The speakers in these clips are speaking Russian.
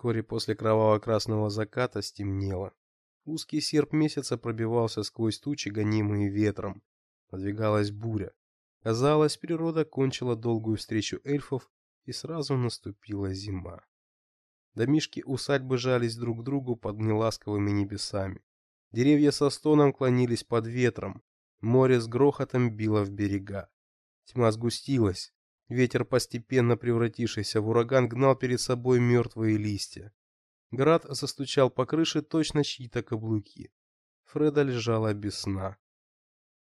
Вскоре после кроваво-красного заката стемнело. Узкий серп месяца пробивался сквозь тучи, гонимые ветром. Надвигалась буря. Казалось, природа кончила долгую встречу эльфов, и сразу наступила зима. Домишки усадьбы жались друг к другу под неласковыми небесами. Деревья со стоном клонились под ветром, море с грохотом било в берега. Тьма сгустилась, ветер, постепенно превратившийся в ураган, гнал перед собой мертвые листья. Град застучал по крыше точно чьи-то каблуки. Фреда лежала без сна.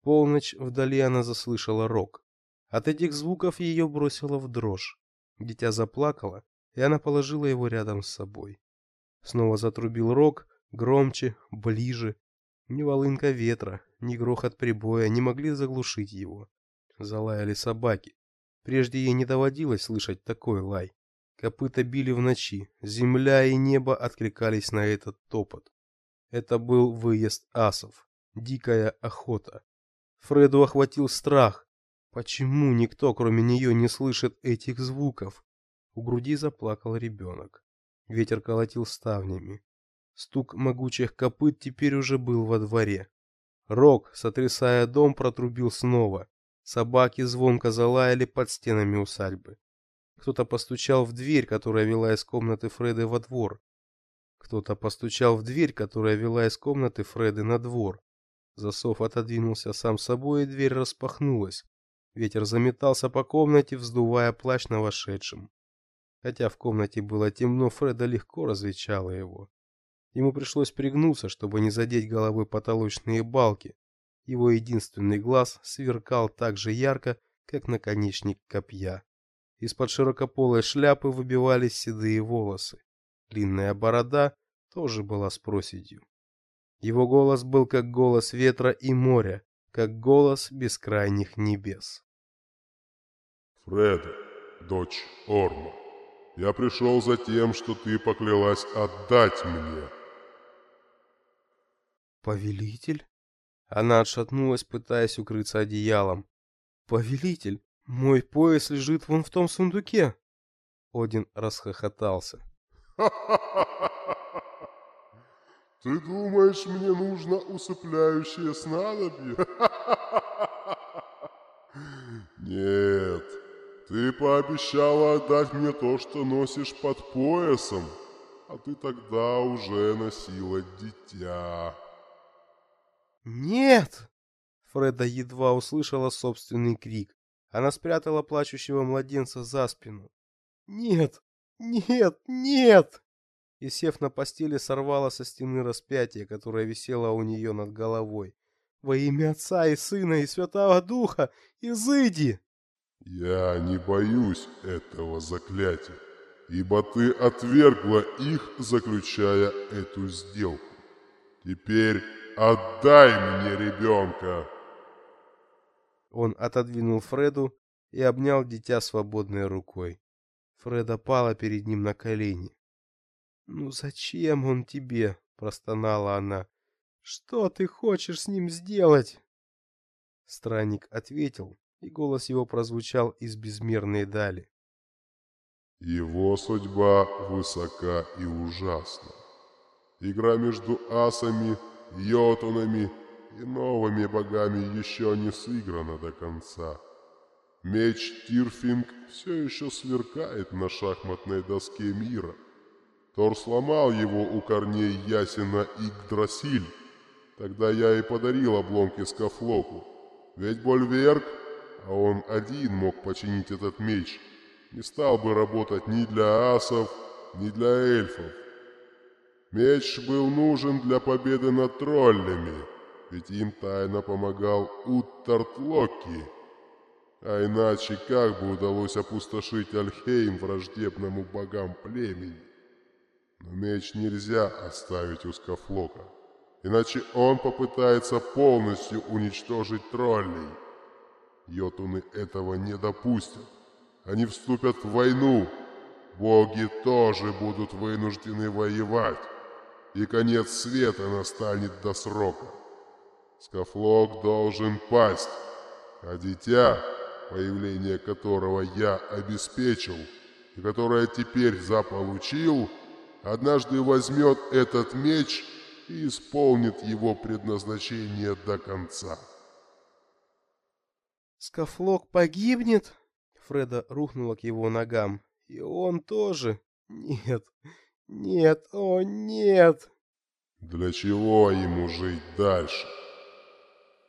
Полночь вдали она заслышала рок. От этих звуков ее бросило в дрожь. Дитя заплакало, и она положила его рядом с собой. Снова затрубил рог, громче, ближе. Ни волынка ветра, ни грохот прибоя не могли заглушить его. Залаяли собаки. Прежде ей не доводилось слышать такой лай. Копыта били в ночи, земля и небо откликались на этот топот. Это был выезд асов, дикая охота. Фреду охватил страх. Почему никто, кроме нее, не слышит этих звуков? У груди заплакал ребенок. Ветер колотил ставнями. Стук могучих копыт теперь уже был во дворе. Рог, сотрясая дом, протрубил снова. Собаки звонко залаяли под стенами усадьбы. Кто-то постучал в дверь, которая вела из комнаты Фреды во двор. Кто-то постучал в дверь, которая вела из комнаты Фреды на двор. Засов отодвинулся сам собой, и дверь распахнулась. Ветер заметался по комнате, вздувая плащ на вошедшем. Хотя в комнате было темно, Фреда легко различала его. Ему пришлось пригнуться, чтобы не задеть головой потолочные балки. Его единственный глаз сверкал так же ярко, как наконечник копья. Из-под широкополой шляпы выбивались седые волосы. Длинная борода тоже была с проседью. Его голос был как голос ветра и моря, как голос бескрайних небес. Фреда, дочь Орма. Я пришел за тем, что ты поклялась отдать мне. Повелитель? Она отшатнулась, пытаясь укрыться одеялом. Повелитель, мой пояс лежит вон в том сундуке. Один расхохотался. Ты думаешь, мне нужно усыпляющее снадобье? Нет. Ты пообещала отдать мне то, что носишь под поясом, а ты тогда уже носила дитя. Нет! Фреда едва услышала собственный крик. Она спрятала плачущего младенца за спину. Нет! Нет! Нет! И сев на постели, сорвала со стены распятие, которое висело у нее над головой. Во имя Отца и Сына и Святого Духа, изыди! Я не боюсь этого заклятия, ибо ты отвергла их, заключая эту сделку. Теперь отдай мне ребенка!» Он отодвинул Фреду и обнял дитя свободной рукой. Фреда пала перед ним на колени. «Ну зачем он тебе?» — простонала она. «Что ты хочешь с ним сделать?» Странник ответил, и голос его прозвучал из безмерной дали. Его судьба высока и ужасна. Игра между асами, йотунами и новыми богами еще не сыграна до конца. Меч Тирфинг все еще сверкает на шахматной доске мира. Тор сломал его у корней Ясена Игдрасиль. Тогда я и подарил обломки Скафлоку. Ведь Больверк а он один мог починить этот меч, не стал бы работать ни для асов, ни для эльфов. Меч был нужен для победы над троллями, ведь им тайно помогал Уттартлоки. А иначе как бы удалось опустошить Альхейм враждебному богам племени? Но меч нельзя оставить у Скафлока, иначе он попытается полностью уничтожить троллей. Йотуны этого не допустят. Они вступят в войну. Боги тоже будут вынуждены воевать. И конец света настанет до срока. Скафлок должен пасть, а дитя, появление которого я обеспечил, и которое теперь заполучил, однажды возьмет этот меч и исполнит его предназначение до конца. Скафлок погибнет? Фреда рухнула к его ногам. И он тоже? Нет, нет, о нет! Для чего ему жить дальше?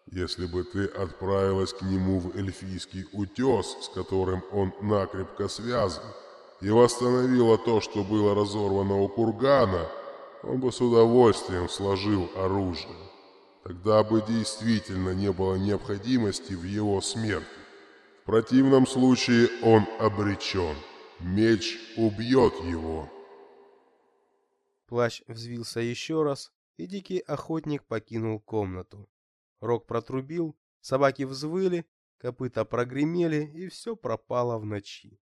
Если бы ты отправилась к нему в эльфийский утес, с которым он накрепко связан, и восстановила то, что было разорвано у кургана, он бы с удовольствием сложил оружие. Тогда бы действительно не было необходимости в его смерти. В противном случае он обречен. Меч убьет его. Плащ взвился еще раз, и дикий охотник покинул комнату. Рог протрубил, собаки взвыли, копыта прогремели, и все пропало в ночи.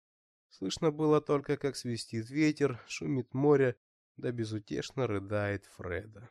Слышно было только, как свистит ветер, шумит море, да безутешно рыдает Фреда.